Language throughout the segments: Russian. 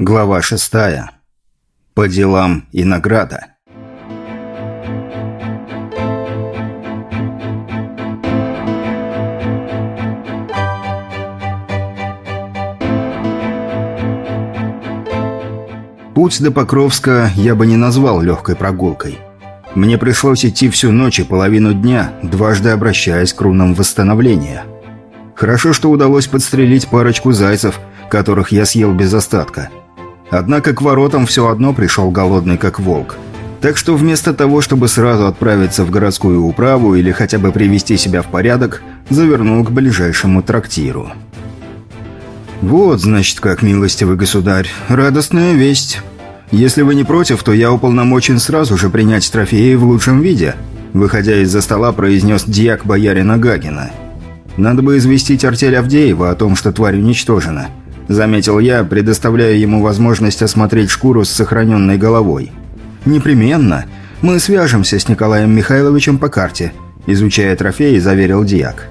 Глава шестая. По делам и награда. Путь до Покровска я бы не назвал легкой прогулкой. Мне пришлось идти всю ночь и половину дня, дважды обращаясь к рунам восстановления. Хорошо, что удалось подстрелить парочку зайцев, которых я съел без остатка – Однако к воротам все одно пришел голодный как волк. Так что вместо того, чтобы сразу отправиться в городскую управу или хотя бы привести себя в порядок, завернул к ближайшему трактиру. «Вот, значит, как, милостивый государь, радостная весть. Если вы не против, то я уполномочен сразу же принять трофеи в лучшем виде», выходя из-за стола, произнес дьяк боярина Гагина. «Надо бы известить артель Авдеева о том, что тварь уничтожена». Заметил я, предоставляя ему возможность осмотреть шкуру с сохраненной головой. «Непременно. Мы свяжемся с Николаем Михайловичем по карте», изучая трофеи, заверил Диак.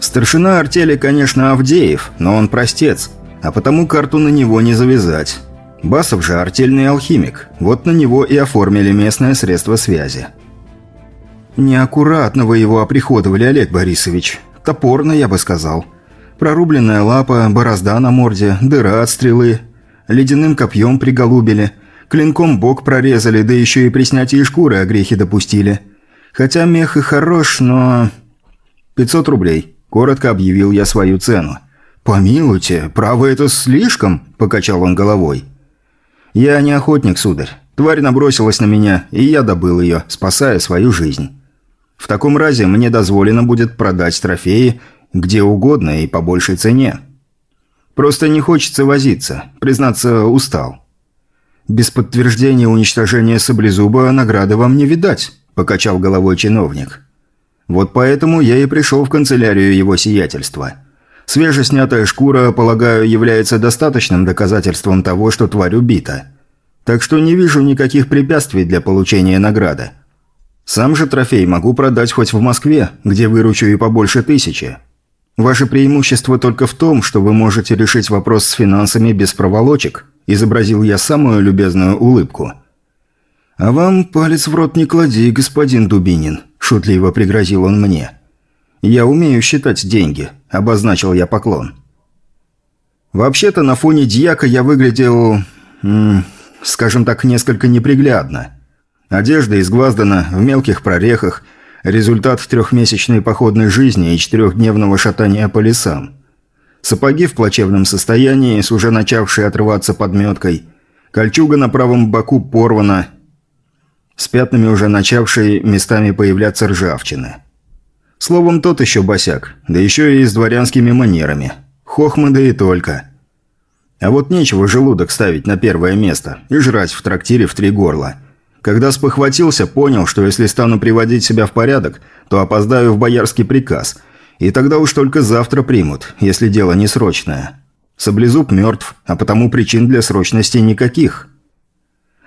«Старшина артели, конечно, Авдеев, но он простец, а потому карту на него не завязать. Басов же артельный алхимик, вот на него и оформили местное средство связи». «Неаккуратно вы его оприходовали, Олег Борисович. Топорно, я бы сказал», Прорубленная лапа, борозда на морде, дыра от стрелы. Ледяным копьем приголубили. Клинком бок прорезали, да еще и при снятии шкуры огрехи допустили. Хотя мех и хорош, но... «Пятьсот рублей», – коротко объявил я свою цену. «Помилуйте, право это слишком», – покачал он головой. «Я не охотник, сударь. Тварь набросилась на меня, и я добыл ее, спасая свою жизнь. В таком разе мне дозволено будет продать трофеи где угодно и по большей цене. Просто не хочется возиться, признаться, устал. Без подтверждения уничтожения саблезуба награды вам не видать, покачал головой чиновник. Вот поэтому я и пришел в канцелярию его сиятельства. Свежеснятая шкура, полагаю, является достаточным доказательством того, что тварь убита. Так что не вижу никаких препятствий для получения награды. Сам же трофей могу продать хоть в Москве, где выручу и побольше тысячи. Ваше преимущество только в том, что вы можете решить вопрос с финансами без проволочек», – изобразил я самую любезную улыбку. «А вам палец в рот не клади, господин Дубинин», – шутливо пригрозил он мне. «Я умею считать деньги», – обозначил я поклон. Вообще-то на фоне дьяка я выглядел, скажем так, несколько неприглядно. Одежда изгваздана в мелких прорехах – Результат трехмесячной походной жизни и четырехдневного шатания по лесам. Сапоги в плачевном состоянии, с уже начавшей отрываться подметкой. Кольчуга на правом боку порвана, с пятнами уже начавшей местами появляться ржавчины. Словом, тот еще босяк, да еще и с дворянскими манерами. Хохма да и только. А вот нечего желудок ставить на первое место и жрать в трактире в три горла – когда спохватился, понял, что если стану приводить себя в порядок, то опоздаю в боярский приказ. И тогда уж только завтра примут, если дело не срочное. Саблезуб мертв, а потому причин для срочности никаких.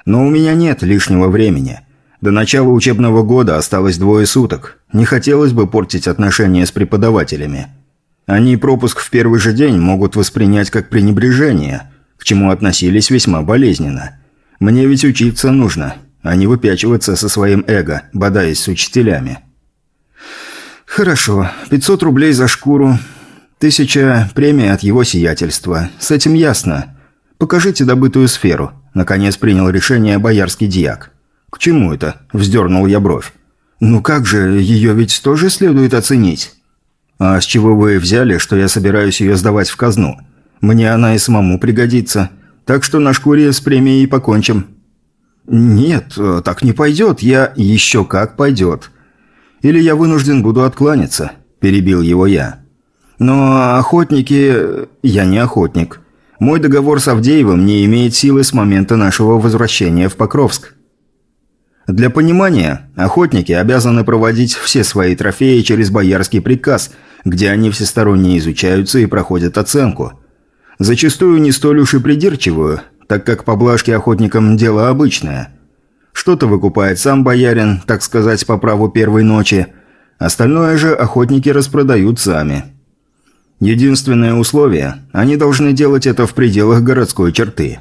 Но у меня нет лишнего времени. До начала учебного года осталось двое суток. Не хотелось бы портить отношения с преподавателями. Они пропуск в первый же день могут воспринять как пренебрежение, к чему относились весьма болезненно. Мне ведь учиться нужно, а не выпячиваться со своим эго, бодаясь с учителями. «Хорошо. 500 рублей за шкуру. Тысяча премия от его сиятельства. С этим ясно. Покажите добытую сферу». Наконец принял решение боярский дьяк. «К чему это?» – вздернул я бровь. «Ну как же, ее ведь тоже следует оценить». «А с чего вы взяли, что я собираюсь ее сдавать в казну? Мне она и самому пригодится. Так что на шкуре с премией покончим». «Нет, э, так не пойдет. Я... Еще как пойдет. Или я вынужден буду откланяться», – перебил его я. «Но охотники... Я не охотник. Мой договор с Авдеевым не имеет силы с момента нашего возвращения в Покровск. Для понимания, охотники обязаны проводить все свои трофеи через боярский приказ, где они всесторонне изучаются и проходят оценку. Зачастую не столь уж и придирчивую, так как поблажки охотникам – дело обычное. Что-то выкупает сам боярин, так сказать, по праву первой ночи, остальное же охотники распродают сами. Единственное условие – они должны делать это в пределах городской черты.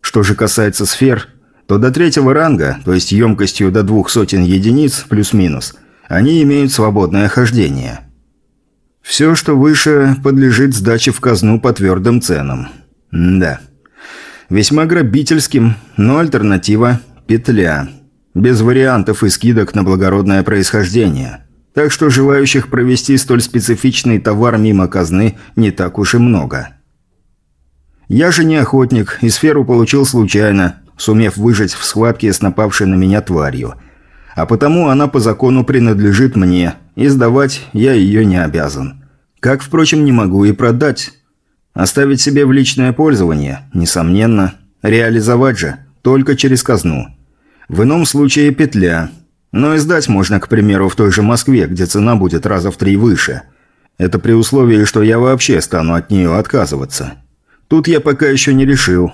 Что же касается сфер, то до третьего ранга, то есть емкостью до двух сотен единиц плюс-минус, они имеют свободное хождение. Все, что выше, подлежит сдаче в казну по твердым ценам. М да. Весьма грабительским, но альтернатива – петля. Без вариантов и скидок на благородное происхождение. Так что желающих провести столь специфичный товар мимо казны не так уж и много. Я же не охотник, и сферу получил случайно, сумев выжить в схватке с напавшей на меня тварью. А потому она по закону принадлежит мне, и сдавать я ее не обязан. Как, впрочем, не могу и продать. Оставить себе в личное пользование, несомненно. Реализовать же, только через казну. В ином случае петля. Но и сдать можно, к примеру, в той же Москве, где цена будет раза в три выше. Это при условии, что я вообще стану от нее отказываться. Тут я пока еще не решил.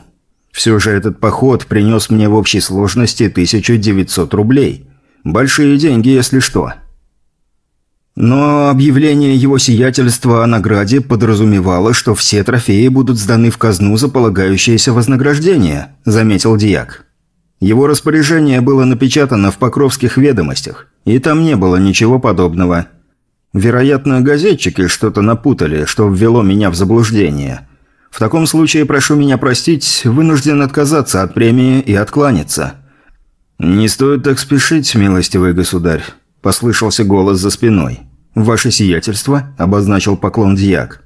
Все же этот поход принес мне в общей сложности 1900 рублей. Большие деньги, если что. Но объявление его сиятельства о награде подразумевало, что все трофеи будут сданы в казну за полагающееся вознаграждение, заметил Диак. Его распоряжение было напечатано в Покровских ведомостях, и там не было ничего подобного. Вероятно, газетчики что-то напутали, что ввело меня в заблуждение. В таком случае, прошу меня простить, вынужден отказаться от премии и откланяться. «Не стоит так спешить, милостивый государь», – послышался голос за спиной. «Ваше сиятельство?» – обозначил поклон дьяк.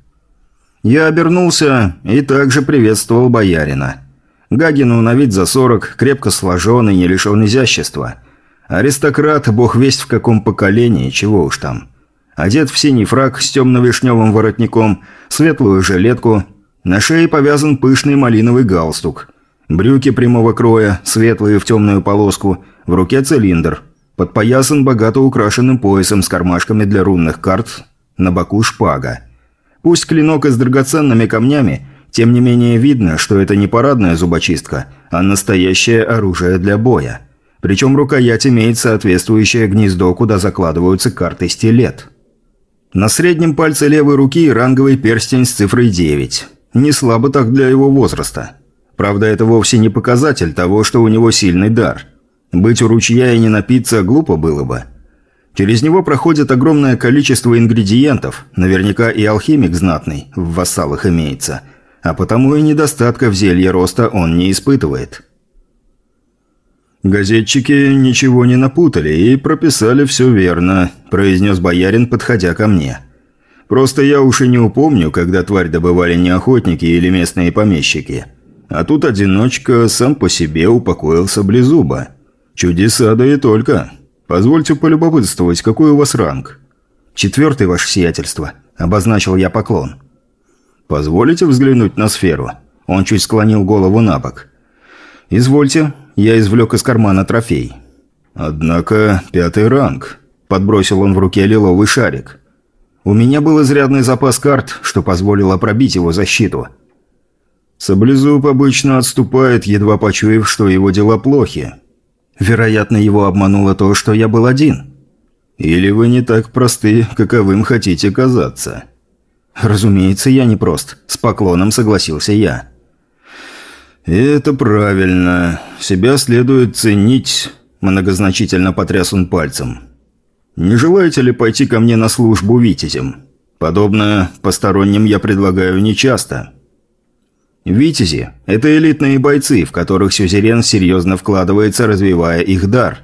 Я обернулся и также приветствовал боярина. Гагину на вид за сорок, крепко сложенный, не лишен изящества. Аристократ, бог весть в каком поколении, чего уж там. Одет в синий фраг с темно-вишневым воротником, светлую жилетку – на шее повязан пышный малиновый галстук. Брюки прямого кроя, светлые в темную полоску, в руке цилиндр. Подпоясан богато украшенным поясом с кармашками для рунных карт, на боку шпага. Пусть клинок из драгоценными камнями, тем не менее видно, что это не парадная зубочистка, а настоящее оружие для боя. Причем рукоять имеет соответствующее гнездо, куда закладываются карты стилет. На среднем пальце левой руки ранговый перстень с цифрой 9. Не слабо так для его возраста. Правда, это вовсе не показатель того, что у него сильный дар. Быть у ручья и не напиться глупо было бы. Через него проходит огромное количество ингредиентов, наверняка и алхимик знатный в вассалах имеется, а потому и недостатка в зелье роста он не испытывает. «Газетчики ничего не напутали и прописали все верно», – произнес боярин, подходя ко мне. Просто я уж и не упомню, когда тварь добывали не охотники или местные помещики. А тут одиночка сам по себе упокоился близуба. Чудеса да и только. Позвольте полюбопытствовать, какой у вас ранг? Четвертый, ваше сиятельство. Обозначил я поклон. Позволите взглянуть на сферу? Он чуть склонил голову на бок. «Извольте». Я извлек из кармана трофей. «Однако пятый ранг», – подбросил он в руке лиловый шарик. У меня был изрядный запас карт, что позволило пробить его защиту. Саблезуб обычно отступает, едва почуяв, что его дела плохи. Вероятно, его обмануло то, что я был один. Или вы не так просты, каковым хотите казаться. Разумеется, я не прост. С поклоном согласился я. «Это правильно. Себя следует ценить», – многозначительно потряс он пальцем. Не желаете ли пойти ко мне на службу витязем? Подобное посторонним я предлагаю нечасто. Витязи – это элитные бойцы, в которых Сюзерен серьезно вкладывается, развивая их дар.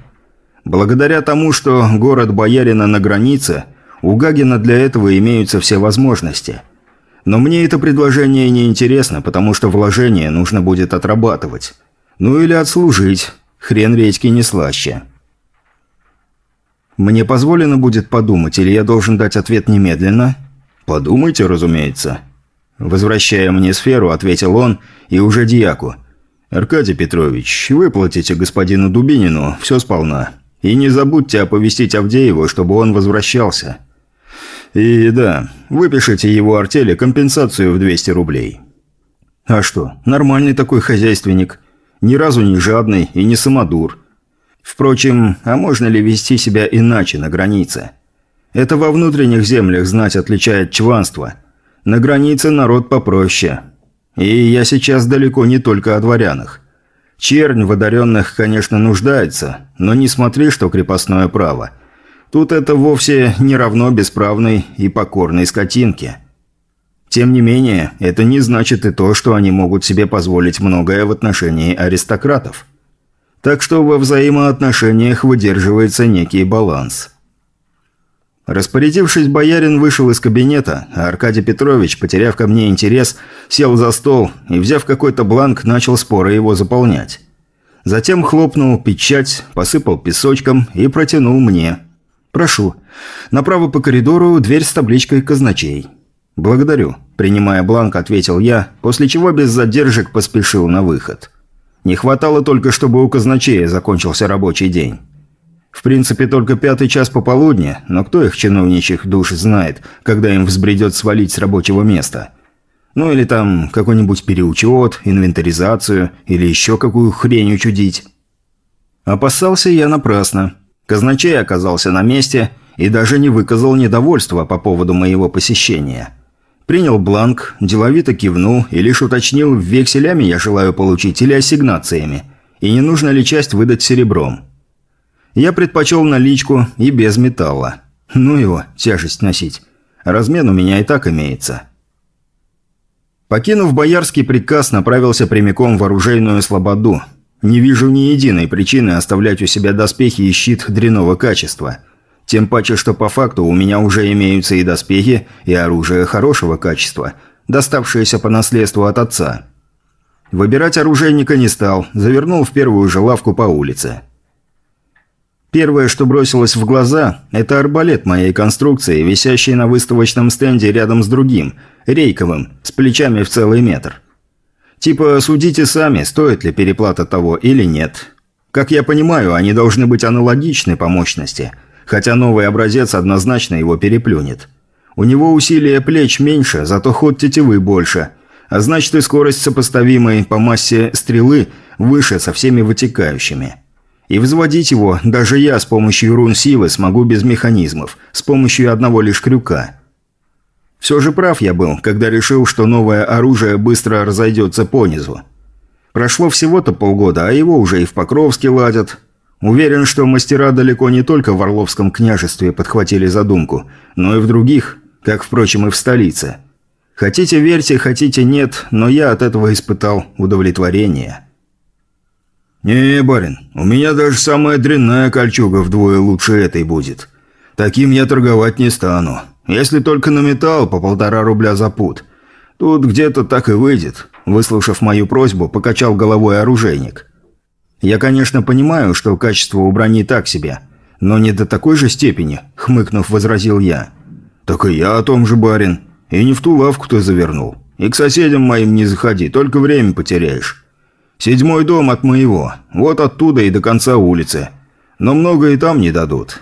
Благодаря тому, что город Боярина на границе, у Гагина для этого имеются все возможности. Но мне это предложение не интересно, потому что вложение нужно будет отрабатывать. Ну или отслужить. Хрен редьки не слаще. Мне позволено будет подумать, или я должен дать ответ немедленно? Подумайте, разумеется. Возвращая мне сферу, ответил он, и уже дьяку. «Аркадий Петрович, выплатите господину Дубинину все сполна. И не забудьте оповестить Авдеева, чтобы он возвращался. И да, выпишите его артели компенсацию в 200 рублей». «А что, нормальный такой хозяйственник. Ни разу не жадный и не самодур». Впрочем, а можно ли вести себя иначе на границе? Это во внутренних землях знать отличает чванство. На границе народ попроще. И я сейчас далеко не только о дворянах. Чернь в одаренных, конечно, нуждается, но не смотри, что крепостное право. Тут это вовсе не равно бесправной и покорной скотинке. Тем не менее, это не значит и то, что они могут себе позволить многое в отношении аристократов. Так что во взаимоотношениях выдерживается некий баланс. Распорядившись, боярин вышел из кабинета, а Аркадий Петрович, потеряв ко мне интерес, сел за стол и, взяв какой-то бланк, начал споро его заполнять. Затем хлопнул печать, посыпал песочком и протянул мне. «Прошу. Направо по коридору дверь с табличкой «Казначей». «Благодарю», – принимая бланк, ответил я, после чего без задержек поспешил на выход. Не хватало только, чтобы у казначея закончился рабочий день. В принципе, только пятый час пополудни, но кто их чиновничьих душ знает, когда им взбредет свалить с рабочего места? Ну или там какой-нибудь переучет, инвентаризацию или еще какую хрень учудить. Опасался я напрасно. Казначей оказался на месте и даже не выказал недовольства по поводу моего посещения. Принял бланк, деловито кивнул и лишь уточнил, векселями я желаю получить или ассигнациями, и не нужно ли часть выдать серебром. Я предпочел наличку и без металла. Ну его, тяжесть носить. Размен у меня и так имеется. Покинув боярский приказ, направился прямиком в оружейную слободу. Не вижу ни единой причины оставлять у себя доспехи и щит дряного качества – тем паче, что по факту у меня уже имеются и доспехи, и оружие хорошего качества, доставшееся по наследству от отца. Выбирать оружейника не стал, завернул в первую же лавку по улице. Первое, что бросилось в глаза, это арбалет моей конструкции, висящий на выставочном стенде рядом с другим, рейковым, с плечами в целый метр. Типа, судите сами, стоит ли переплата того или нет. Как я понимаю, они должны быть аналогичны по мощности – хотя новый образец однозначно его переплюнет. У него усилие плеч меньше, зато ход тетивы больше, а значит и скорость сопоставимой по массе стрелы выше со всеми вытекающими. И взводить его даже я с помощью рун силы смогу без механизмов, с помощью одного лишь крюка. Все же прав я был, когда решил, что новое оружие быстро разойдется по низу. Прошло всего-то полгода, а его уже и в Покровске ладят, Уверен, что мастера далеко не только в Орловском княжестве подхватили задумку, но и в других, как, впрочем, и в столице. Хотите верьте, хотите нет, но я от этого испытал удовлетворение. «Не, барин, у меня даже самая дрянная кольчуга вдвое лучше этой будет. Таким я торговать не стану. Если только на металл по полтора рубля за пуд. Тут где-то так и выйдет», – выслушав мою просьбу, покачал головой оружейник. Я, конечно, понимаю, что качество у брони так себе, но не до такой же степени, хмыкнув, возразил я. Так и я о том же, барин. И не в ту лавку ты завернул. И к соседям моим не заходи, только время потеряешь. Седьмой дом от моего, вот оттуда и до конца улицы. Но много и там не дадут.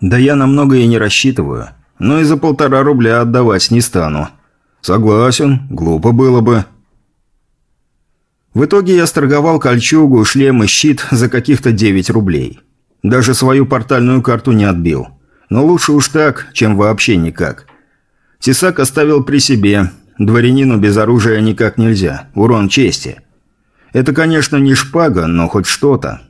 Да я на многое не рассчитываю. Но и за полтора рубля отдавать не стану. Согласен, глупо было бы. В итоге я сторговал кольчугу, шлем и щит за каких-то 9 рублей. Даже свою портальную карту не отбил. Но лучше уж так, чем вообще никак. Тесак оставил при себе. Дворянину без оружия никак нельзя. Урон чести. Это, конечно, не шпага, но хоть что-то.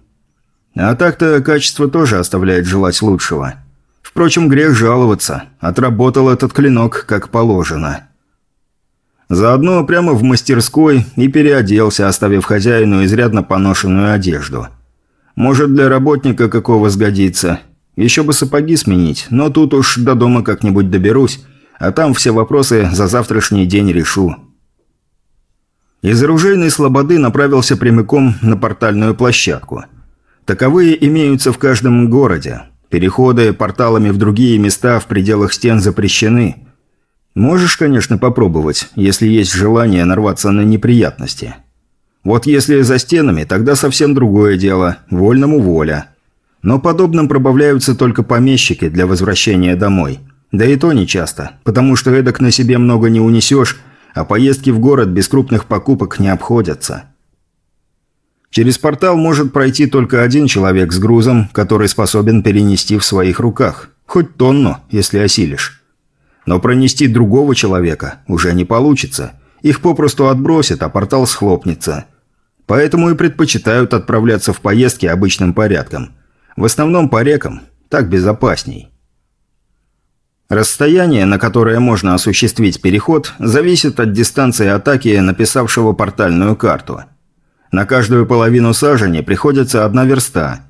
А так-то качество тоже оставляет желать лучшего. Впрочем, грех жаловаться. Отработал этот клинок как положено. Заодно прямо в мастерской и переоделся, оставив хозяину изрядно поношенную одежду. Может, для работника какого сгодится. Еще бы сапоги сменить, но тут уж до дома как-нибудь доберусь, а там все вопросы за завтрашний день решу. Из оружейной слободы направился прямиком на портальную площадку. Таковые имеются в каждом городе. Переходы порталами в другие места в пределах стен запрещены – Можешь, конечно, попробовать, если есть желание нарваться на неприятности. Вот если за стенами, тогда совсем другое дело, вольному воля. Но подобным пробавляются только помещики для возвращения домой. Да и то не часто, потому что эдак на себе много не унесешь, а поездки в город без крупных покупок не обходятся. Через портал может пройти только один человек с грузом, который способен перенести в своих руках. Хоть тонну, если осилишь. Но пронести другого человека уже не получится. Их попросту отбросят, а портал схлопнется. Поэтому и предпочитают отправляться в поездки обычным порядком. В основном по рекам. Так безопасней. Расстояние, на которое можно осуществить переход, зависит от дистанции атаки написавшего портальную карту. На каждую половину сажени приходится одна верста.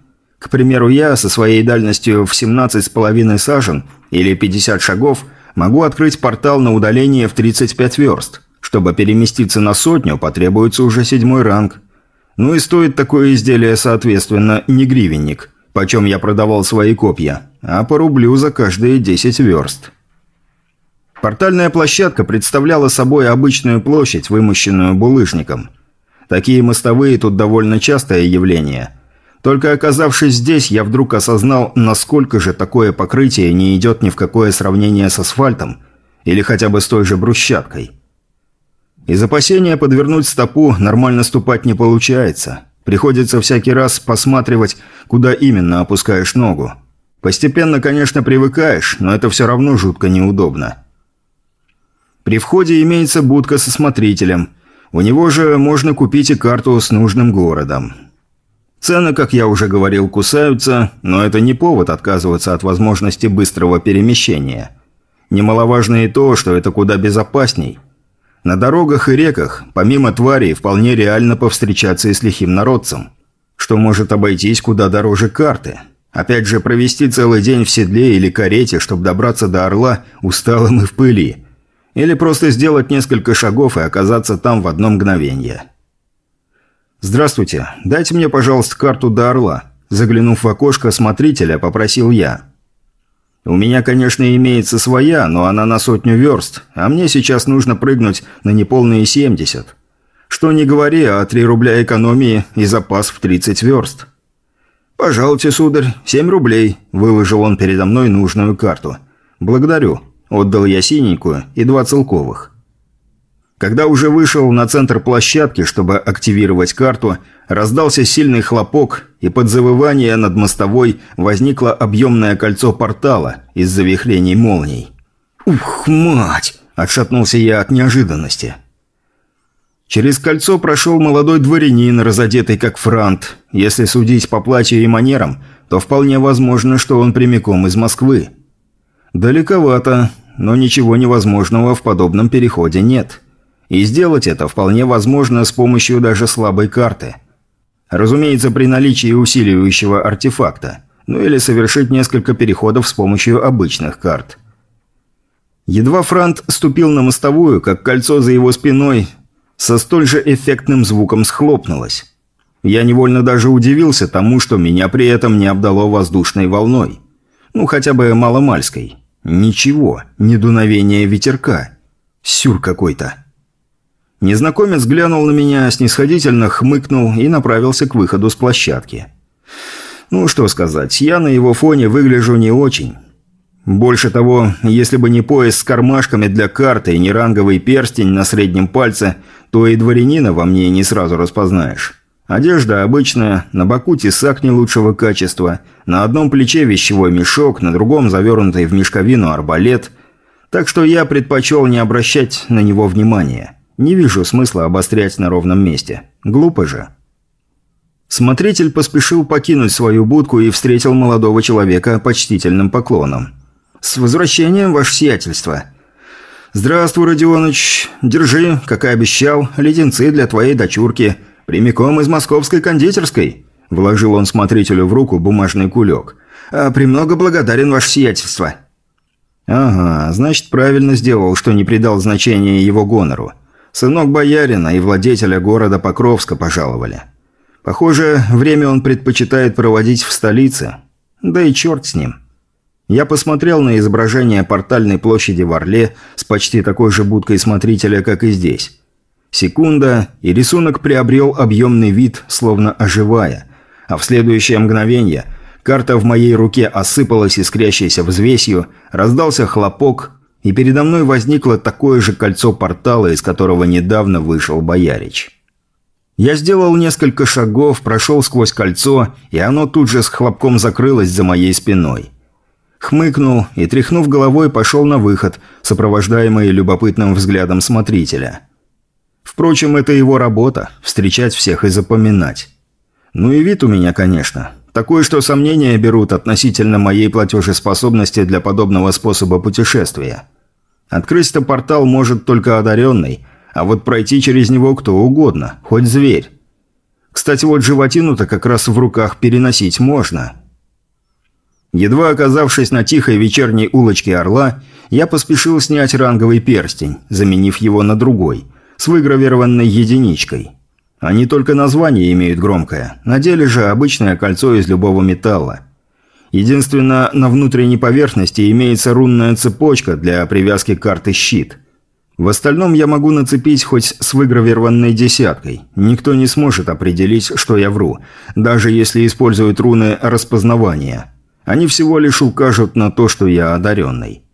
К примеру, я со своей дальностью в 17,5 сажен или 50 шагов могу открыть портал на удаление в 35 верст. Чтобы переместиться на сотню, потребуется уже седьмой ранг. Ну и стоит такое изделие, соответственно, не гривенник, почем я продавал свои копья, а по рублю за каждые 10 верст. Портальная площадка представляла собой обычную площадь, вымощенную булыжником. Такие мостовые тут довольно частое явление. Только оказавшись здесь, я вдруг осознал, насколько же такое покрытие не идет ни в какое сравнение с асфальтом или хотя бы с той же брусчаткой. Из опасения подвернуть стопу нормально ступать не получается. Приходится всякий раз посматривать, куда именно опускаешь ногу. Постепенно, конечно, привыкаешь, но это все равно жутко неудобно. При входе имеется будка со смотрителем. У него же можно купить и карту с нужным городом. Цены, как я уже говорил, кусаются, но это не повод отказываться от возможности быстрого перемещения. Немаловажно и то, что это куда безопасней. На дорогах и реках, помимо тварей, вполне реально повстречаться и с лихим народцем, что может обойтись куда дороже карты – Опять же, провести целый день в седле или карете, чтобы добраться до Орла усталым и в пыли. Или просто сделать несколько шагов и оказаться там в одно мгновение. «Здравствуйте. Дайте мне, пожалуйста, карту до Орла». Заглянув в окошко смотрителя, попросил я. «У меня, конечно, имеется своя, но она на сотню верст, а мне сейчас нужно прыгнуть на неполные 70. Что не говори, а 3 рубля экономии и запас в 30 верст». «Пожалуйте, сударь, семь рублей», – выложил он передо мной нужную карту. «Благодарю». Отдал я синенькую и два целковых. Когда уже вышел на центр площадки, чтобы активировать карту, раздался сильный хлопок, и под завывание над мостовой возникло объемное кольцо портала из завихрений молний. «Ух, мать!» – отшатнулся я от неожиданности. Через кольцо прошел молодой дворянин, разодетый как франт. Если судить по платью и манерам, то вполне возможно, что он прямиком из Москвы. Далековато, но ничего невозможного в подобном переходе нет. И сделать это вполне возможно с помощью даже слабой карты. Разумеется, при наличии усиливающего артефакта. Ну или совершить несколько переходов с помощью обычных карт. Едва Франт ступил на мостовую, как кольцо за его спиной со столь же эффектным звуком схлопнулось. Я невольно даже удивился тому, что меня при этом не обдало воздушной волной. Ну, хотя бы маломальской. Ничего, не дуновение ветерка. Сюр какой-то. Незнакомец глянул на меня, снисходительно хмыкнул и направился к выходу с площадки. Ну, что сказать, я на его фоне выгляжу не очень. Больше того, если бы не пояс с кармашками для карты и не ранговый перстень на среднем пальце, то и дворянина во мне не сразу распознаешь. Одежда обычная, на боку тесак не лучшего качества, на одном плече вещевой мешок, на другом завернутый в мешковину арбалет. Так что я предпочел не обращать на него внимания. Не вижу смысла обострять на ровном месте. Глупо же. Смотритель поспешил покинуть свою будку и встретил молодого человека почтительным поклоном. «С возвращением, ваше сиятельство!» «Здравствуй, Родионыч. Держи, как и обещал, леденцы для твоей дочурки. Прямиком из московской кондитерской». Вложил он смотрителю в руку бумажный кулек. «А «Премного благодарен, ваше сиятельство». «Ага, значит, правильно сделал, что не придал значения его гонору. Сынок боярина и владетеля города Покровска пожаловали. Похоже, время он предпочитает проводить в столице. Да и черт с ним». Я посмотрел на изображение портальной площади в Орле с почти такой же будкой смотрителя, как и здесь. Секунда, и рисунок приобрел объемный вид, словно оживая. А в следующее мгновение карта в моей руке осыпалась искрящейся взвесью, раздался хлопок, и передо мной возникло такое же кольцо портала, из которого недавно вышел Боярич. Я сделал несколько шагов, прошел сквозь кольцо, и оно тут же с хлопком закрылось за моей спиной. Хмыкнул и, тряхнув головой, пошел на выход, сопровождаемый любопытным взглядом смотрителя. Впрочем, это его работа – встречать всех и запоминать. Ну и вид у меня, конечно. Такой, что сомнения берут относительно моей платежеспособности для подобного способа путешествия. Открыть-то портал может только одаренный, а вот пройти через него кто угодно, хоть зверь. Кстати, вот животину-то как раз в руках переносить можно. Едва оказавшись на тихой вечерней улочке Орла, я поспешил снять ранговый перстень, заменив его на другой, с выгравированной единичкой. Они только название имеют громкое, на деле же обычное кольцо из любого металла. Единственно, на внутренней поверхности имеется рунная цепочка для привязки карты «Щит». В остальном я могу нацепить хоть с выгравированной десяткой. Никто не сможет определить, что я вру, даже если используют руны распознавания. Они всего лишь укажут на то, что я одаренный.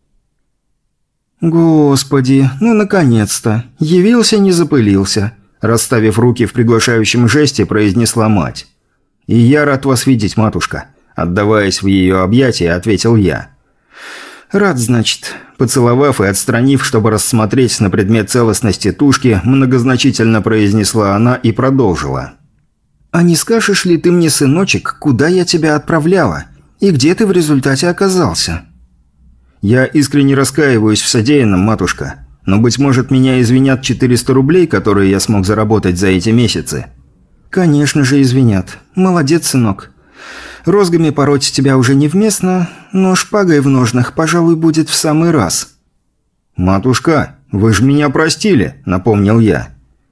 «Господи, ну наконец-то! Явился, не запылился!» Расставив руки в приглашающем жесте, произнесла мать. «И я рад вас видеть, матушка», – отдаваясь в ее объятия, ответил я. «Рад, значит». Поцеловав и отстранив, чтобы рассмотреть на предмет целостности тушки, многозначительно произнесла она и продолжила. «А не скажешь ли ты мне, сыночек, куда я тебя отправляла? И где ты в результате оказался?» «Я искренне раскаиваюсь в содеянном, матушка. Но, быть может, меня извинят 400 рублей, которые я смог заработать за эти месяцы?» «Конечно же извинят. Молодец, сынок. Розгами пороть тебя уже невместно, но шпагой в ножнах, пожалуй, будет в самый раз». «Матушка, вы же меня простили», — напомнил я.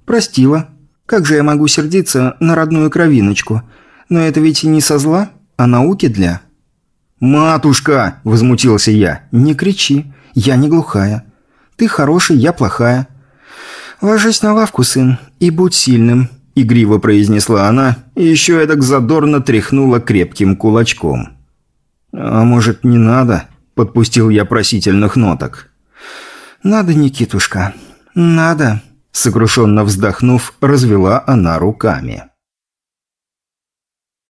«Простила. Как же я могу сердиться на родную кровиночку? Но это ведь и не со зла, а науки для». «Матушка!» – возмутился я. «Не кричи. Я не глухая. Ты хороший, я плохая. Ложись на лавку, сын, и будь сильным», – игриво произнесла она, и еще эдак задорно тряхнула крепким кулачком. «А может, не надо?» – подпустил я просительных ноток. «Надо, Никитушка, надо», – сокрушенно вздохнув, развела она руками.